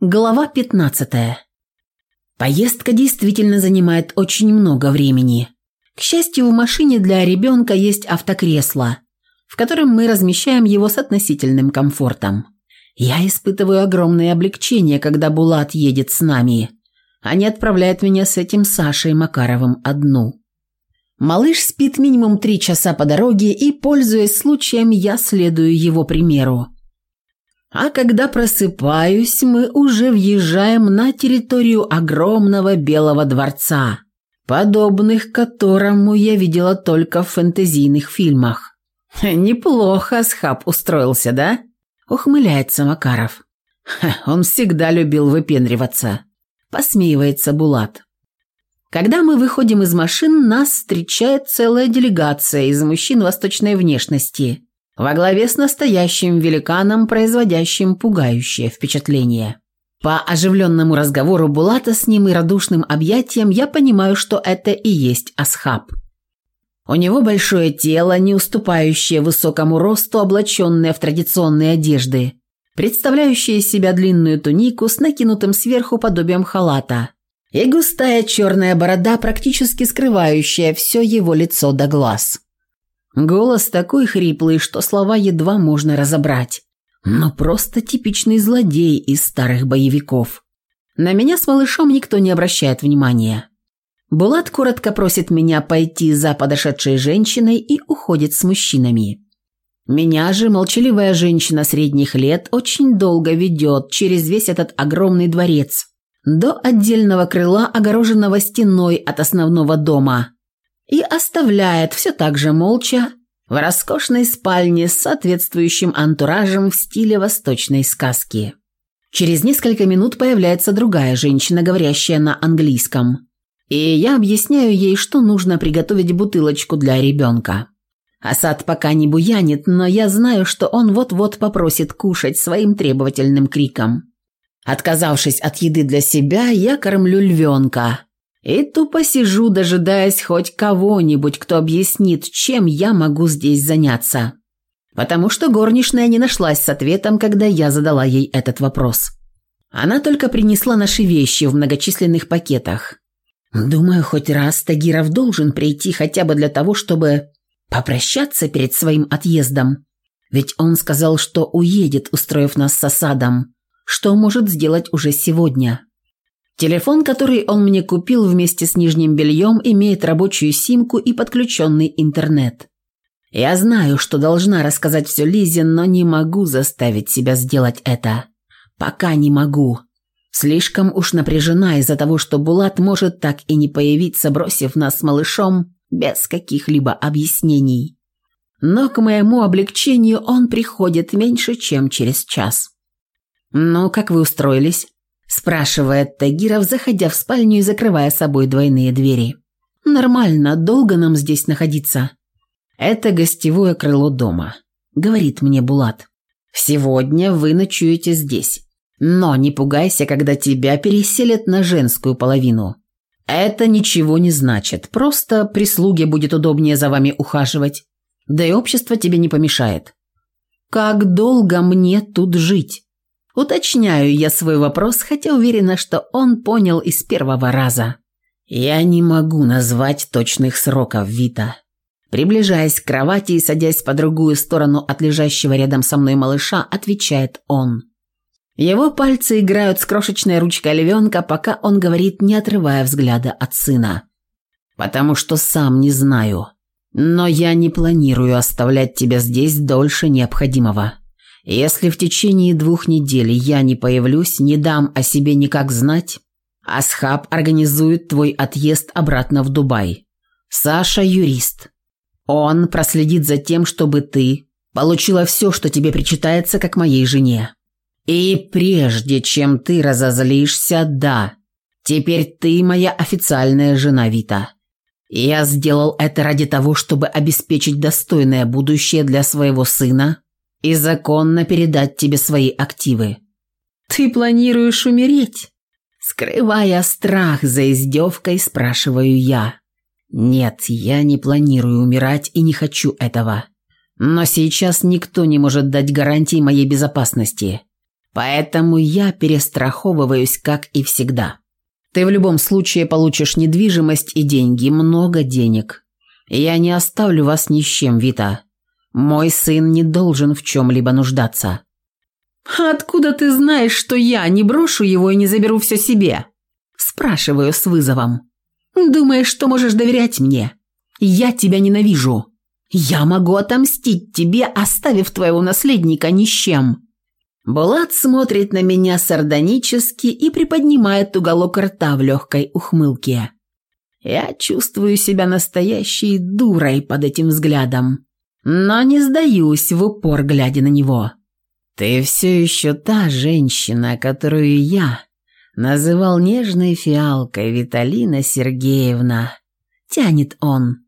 Глава 15. Поездка действительно занимает очень много времени. К счастью, в машине для ребенка есть автокресло, в котором мы размещаем его с относительным комфортом. Я испытываю огромное облегчение, когда Булат едет с нами, а не отправляет меня с этим Сашей Макаровым одну. Малыш спит минимум три часа по дороге, и, пользуясь случаем, я следую его примеру. А когда просыпаюсь, мы уже въезжаем на территорию огромного белого дворца, подобных которому я видела только в фэнтезийных фильмах. «Неплохо Схаб устроился, да?» – ухмыляется Макаров. «Он всегда любил выпендриваться», – посмеивается Булат. Когда мы выходим из машин, нас встречает целая делегация из мужчин восточной внешности – во главе с настоящим великаном, производящим пугающее впечатление. По оживленному разговору Булата с ним и радушным объятиям я понимаю, что это и есть Асхаб. У него большое тело, не уступающее высокому росту, облаченное в традиционные одежды, представляющее из себя длинную тунику с накинутым сверху подобием халата, и густая черная борода, практически скрывающая все его лицо до глаз. Голос такой хриплый, что слова едва можно разобрать. Но просто типичный злодей из старых боевиков. На меня с малышом никто не обращает внимания. Булат коротко просит меня пойти за подошедшей женщиной и уходит с мужчинами. Меня же молчаливая женщина средних лет очень долго ведет через весь этот огромный дворец до отдельного крыла, огороженного стеной от основного дома – и оставляет все так же молча в роскошной спальне с соответствующим антуражем в стиле восточной сказки. Через несколько минут появляется другая женщина, говорящая на английском. И я объясняю ей, что нужно приготовить бутылочку для ребенка. Асад пока не буянит, но я знаю, что он вот-вот попросит кушать своим требовательным криком. Отказавшись от еды для себя, я кормлю львенка, и тупо сижу, дожидаясь хоть кого-нибудь, кто объяснит, чем я могу здесь заняться. Потому что горничная не нашлась с ответом, когда я задала ей этот вопрос. Она только принесла наши вещи в многочисленных пакетах. Думаю, хоть раз Тагиров должен прийти хотя бы для того, чтобы попрощаться перед своим отъездом. Ведь он сказал, что уедет, устроив нас с осадом, что может сделать уже сегодня. Телефон, который он мне купил вместе с нижним бельем, имеет рабочую симку и подключенный интернет. Я знаю, что должна рассказать все Лизе, но не могу заставить себя сделать это. Пока не могу. Слишком уж напряжена из-за того, что Булат может так и не появиться, бросив нас с малышом без каких-либо объяснений. Но к моему облегчению он приходит меньше, чем через час. «Ну, как вы устроились?» Спрашивает Тагиров, заходя в спальню и закрывая собой двойные двери. «Нормально, долго нам здесь находиться?» «Это гостевое крыло дома», — говорит мне Булат. «Сегодня вы ночуете здесь. Но не пугайся, когда тебя переселят на женскую половину. Это ничего не значит, просто прислуге будет удобнее за вами ухаживать. Да и общество тебе не помешает». «Как долго мне тут жить?» Уточняю я свой вопрос, хотя уверена, что он понял из первого раза. Я не могу назвать точных сроков, Вита. Приближаясь к кровати и садясь по другую сторону от лежащего рядом со мной малыша, отвечает он. Его пальцы играют с крошечной ручкой львенка, пока он говорит, не отрывая взгляда от сына. «Потому что сам не знаю. Но я не планирую оставлять тебя здесь дольше необходимого. Если в течение двух недель я не появлюсь, не дам о себе никак знать, Асхаб организует твой отъезд обратно в Дубай. Саша – юрист. Он проследит за тем, чтобы ты получила все, что тебе причитается, как моей жене. И прежде чем ты разозлишься, да, теперь ты моя официальная жена Вита. Я сделал это ради того, чтобы обеспечить достойное будущее для своего сына и законно передать тебе свои активы. Ты планируешь умереть? Скрывая страх за издевкой, спрашиваю я. Нет, я не планирую умирать и не хочу этого. Но сейчас никто не может дать гарантии моей безопасности. Поэтому я перестраховываюсь, как и всегда. Ты в любом случае получишь недвижимость и деньги, много денег. Я не оставлю вас ни с чем, Вита. Мой сын не должен в чем-либо нуждаться». «Откуда ты знаешь, что я не брошу его и не заберу все себе?» Спрашиваю с вызовом. «Думаешь, что можешь доверять мне? Я тебя ненавижу. Я могу отомстить тебе, оставив твоего наследника ни с чем». Булат смотрит на меня сардонически и приподнимает уголок рта в легкой ухмылке. Я чувствую себя настоящей дурой под этим взглядом, но не сдаюсь в упор, глядя на него. «Ты все еще та женщина, которую я называл нежной фиалкой Виталина Сергеевна», — тянет он.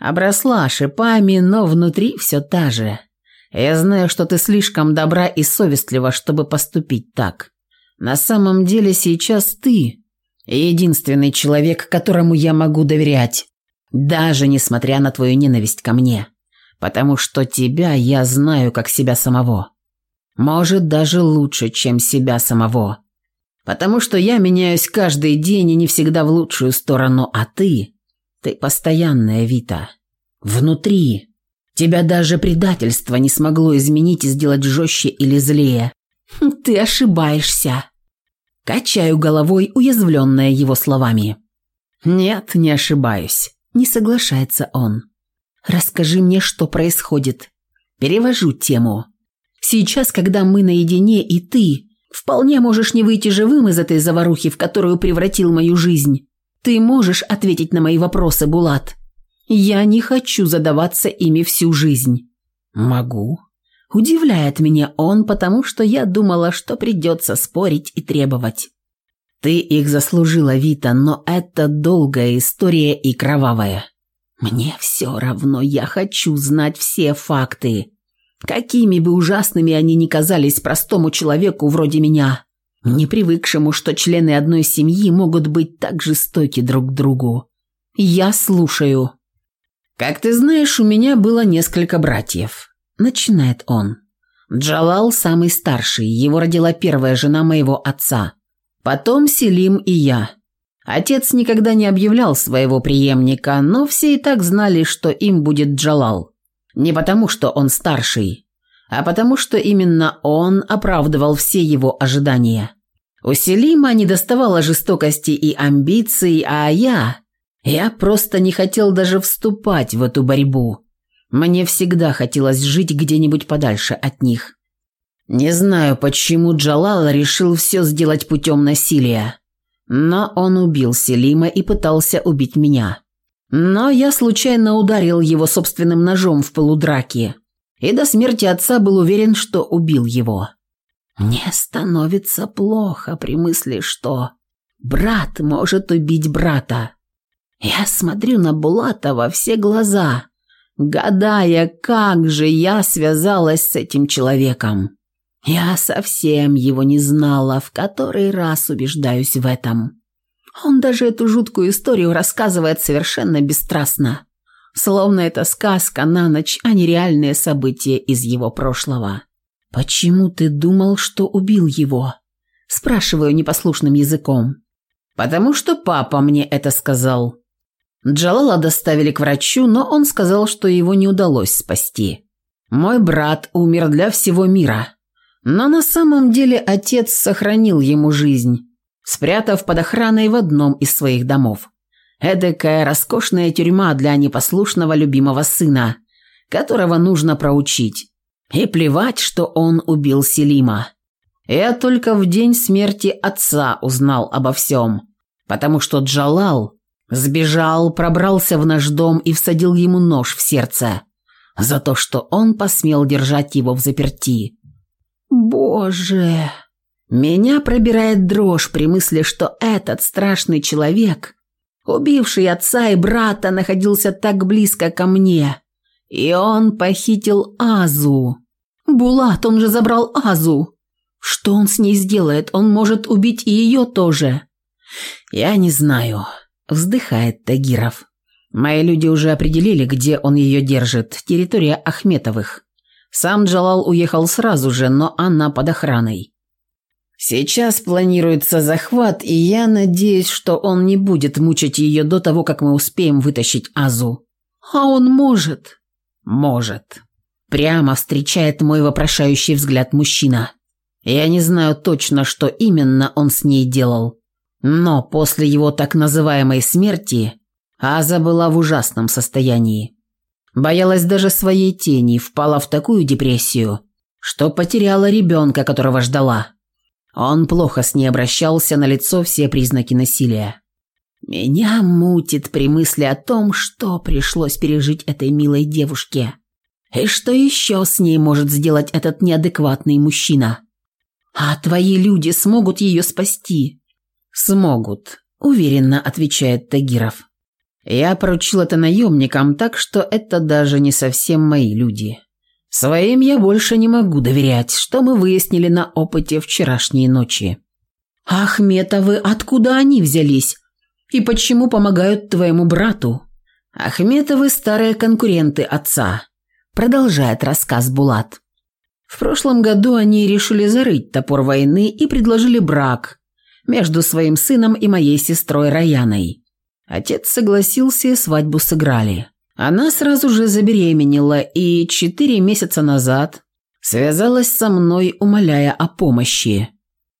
Обросла шипами, но внутри все та же. Я знаю, что ты слишком добра и совестлива, чтобы поступить так. На самом деле сейчас ты единственный человек, которому я могу доверять, даже несмотря на твою ненависть ко мне, потому что тебя я знаю как себя самого. Может, даже лучше, чем себя самого. Потому что я меняюсь каждый день и не всегда в лучшую сторону, а ты... Ты постоянная, Вита. Внутри. Тебя даже предательство не смогло изменить и сделать жестче или злее. Хм, ты ошибаешься. Качаю головой, уязвленная его словами. Нет, не ошибаюсь. Не соглашается он. Расскажи мне, что происходит. Перевожу тему. Сейчас, когда мы наедине, и ты вполне можешь не выйти живым из этой заварухи, в которую превратил мою жизнь. Ты можешь ответить на мои вопросы, Булат. Я не хочу задаваться ими всю жизнь. Могу. Удивляет меня он, потому что я думала, что придется спорить и требовать. Ты их заслужила, Вита, но это долгая история и кровавая. Мне все равно, я хочу знать все факты. Какими бы ужасными они ни казались простому человеку вроде меня, не привыкшему, что члены одной семьи могут быть так жестоки друг к другу. Я слушаю. Как ты знаешь, у меня было несколько братьев. Начинает он. Джалал самый старший, его родила первая жена моего отца. Потом Селим и я. Отец никогда не объявлял своего преемника, но все и так знали, что им будет Джалал. Не потому, что он старший, а потому, что именно он оправдывал все его ожидания. У Селима не доставало жестокости и амбиций, а я... Я просто не хотел даже вступать в эту борьбу. Мне всегда хотелось жить где-нибудь подальше от них. Не знаю, почему Джалал решил все сделать путем насилия. Но он убил Селима и пытался убить меня. Но я случайно ударил его собственным ножом в полудраке, и до смерти отца был уверен, что убил его. Мне становится плохо при мысли, что брат может убить брата. Я смотрю на Булата во все глаза, гадая, как же я связалась с этим человеком. Я совсем его не знала, в который раз убеждаюсь в этом. Он даже эту жуткую историю рассказывает совершенно бесстрастно, словно это сказка на ночь, а не реальные события из его прошлого. «Почему ты думал, что убил его?» Спрашиваю непослушным языком. «Потому что папа мне это сказал». Джалала доставили к врачу, но он сказал, что его не удалось спасти. «Мой брат умер для всего мира». Но на самом деле отец сохранил ему жизнь спрятав под охраной в одном из своих домов. Эдакая роскошная тюрьма для непослушного любимого сына, которого нужно проучить. И плевать, что он убил Селима. Я только в день смерти отца узнал обо всем, потому что Джалал сбежал, пробрался в наш дом и всадил ему нож в сердце за то, что он посмел держать его в заперти. «Боже!» Меня пробирает дрожь при мысли, что этот страшный человек, убивший отца и брата, находился так близко ко мне. И он похитил Азу. Булат, он же забрал Азу. Что он с ней сделает? Он может убить и ее тоже. Я не знаю, вздыхает Тагиров. Мои люди уже определили, где он ее держит. Территория Ахметовых. Сам Джалал уехал сразу же, но она под охраной. Сейчас планируется захват, и я надеюсь, что он не будет мучить ее до того, как мы успеем вытащить Азу. А он может. Может. Прямо встречает мой вопрошающий взгляд мужчина. Я не знаю точно, что именно он с ней делал. Но после его так называемой смерти Аза была в ужасном состоянии. Боялась даже своей тени, впала в такую депрессию, что потеряла ребенка, которого ждала. Он плохо с ней обращался, на лицо все признаки насилия. Меня мутит при мысли о том, что пришлось пережить этой милой девушке. И что еще с ней может сделать этот неадекватный мужчина? А твои люди смогут ее спасти? Смогут, уверенно отвечает Тагиров. Я поручил это наемникам, так что это даже не совсем мои люди. Своим я больше не могу доверять, что мы выяснили на опыте вчерашней ночи. Ахметовы, откуда они взялись? И почему помогают твоему брату? Ахметовы старые конкуренты отца. Продолжает рассказ Булат. В прошлом году они решили зарыть топор войны и предложили брак между своим сыном и моей сестрой Раяной. Отец согласился и свадьбу сыграли. Она сразу же забеременела и четыре месяца назад связалась со мной, умоляя о помощи.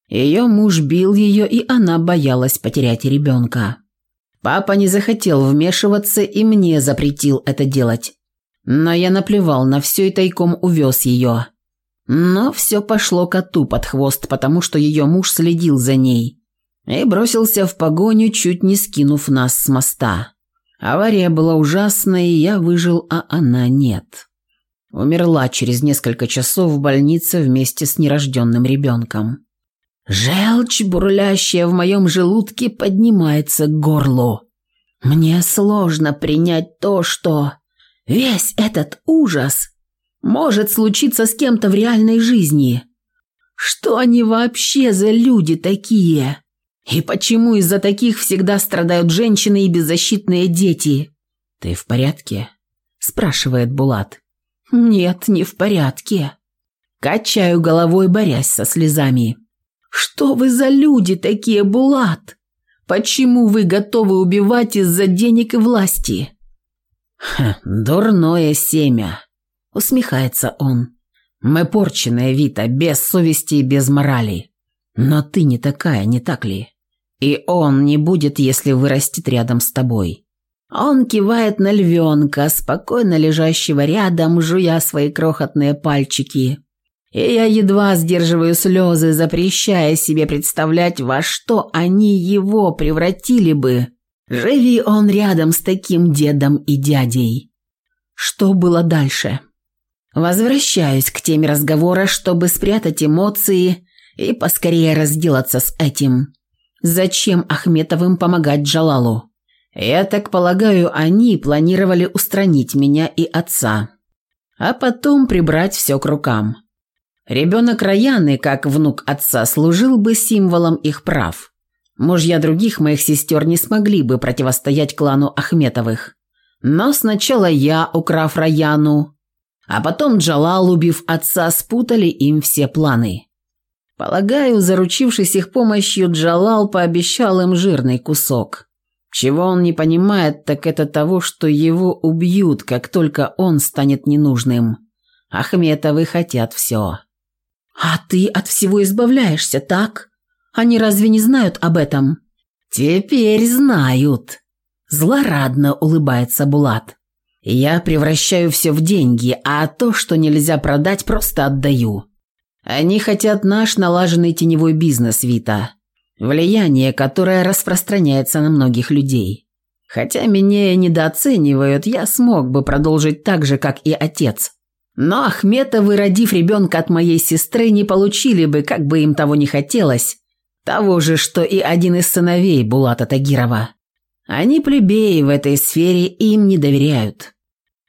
Ее муж бил ее, и она боялась потерять ребенка. Папа не захотел вмешиваться и мне запретил это делать. Но я наплевал на все и тайком увез ее. Но все пошло коту под хвост, потому что ее муж следил за ней и бросился в погоню, чуть не скинув нас с моста. Авария была ужасной, я выжил, а она нет. Умерла через несколько часов в больнице вместе с нерожденным ребенком. Желчь, бурлящая в моем желудке, поднимается к горлу. Мне сложно принять то, что весь этот ужас может случиться с кем-то в реальной жизни. Что они вообще за люди такие? И почему из-за таких всегда страдают женщины и беззащитные дети? Ты в порядке? спрашивает Булат. Нет, не в порядке. Качаю головой, борясь со слезами. Что вы за люди такие, Булат? Почему вы готовы убивать из-за денег и власти? Ха, дурное семя, усмехается он. Мы порченная Вита, без совести и без морали. Но ты не такая, не так ли? И он не будет, если вырастет рядом с тобой. Он кивает на львенка, спокойно лежащего рядом, жуя свои крохотные пальчики. И я едва сдерживаю слезы, запрещая себе представлять, во что они его превратили бы. Живи он рядом с таким дедом и дядей. Что было дальше? Возвращаюсь к теме разговора, чтобы спрятать эмоции и поскорее разделаться с этим. Зачем Ахметовым помогать Джалалу? Я так полагаю, они планировали устранить меня и отца, а потом прибрать все к рукам. Ребенок Раяны, как внук отца, служил бы символом их прав. Мужья других моих сестер не смогли бы противостоять клану Ахметовых. Но сначала я, украв Раяну, а потом Джалал, убив отца, спутали им все планы. Полагаю, заручившись их помощью, Джалал пообещал им жирный кусок. Чего он не понимает, так это того, что его убьют, как только он станет ненужным. Ахметовы хотят все. «А ты от всего избавляешься, так? Они разве не знают об этом?» «Теперь знают», – злорадно улыбается Булат. «Я превращаю все в деньги, а то, что нельзя продать, просто отдаю. Они хотят наш налаженный теневой бизнес, Вита. Влияние, которое распространяется на многих людей. Хотя меня недооценивают, я смог бы продолжить так же, как и отец. Но Ахметовы, родив ребенка от моей сестры, не получили бы, как бы им того не хотелось, того же, что и один из сыновей Булата Тагирова. Они плебеи в этой сфере и им не доверяют.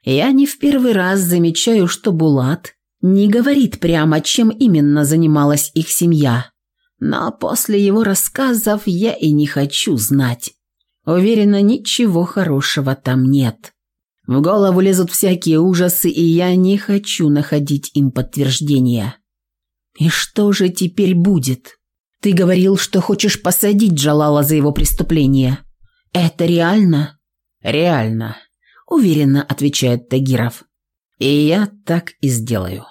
Я не в первый раз замечаю, что Булат не говорит прямо, чем именно занималась их семья. Но после его рассказов я и не хочу знать. Уверена, ничего хорошего там нет. В голову лезут всякие ужасы, и я не хочу находить им подтверждения. И что же теперь будет? Ты говорил, что хочешь посадить Джалала за его преступление. Это реально? Реально, уверенно отвечает Тагиров. И я так и сделаю.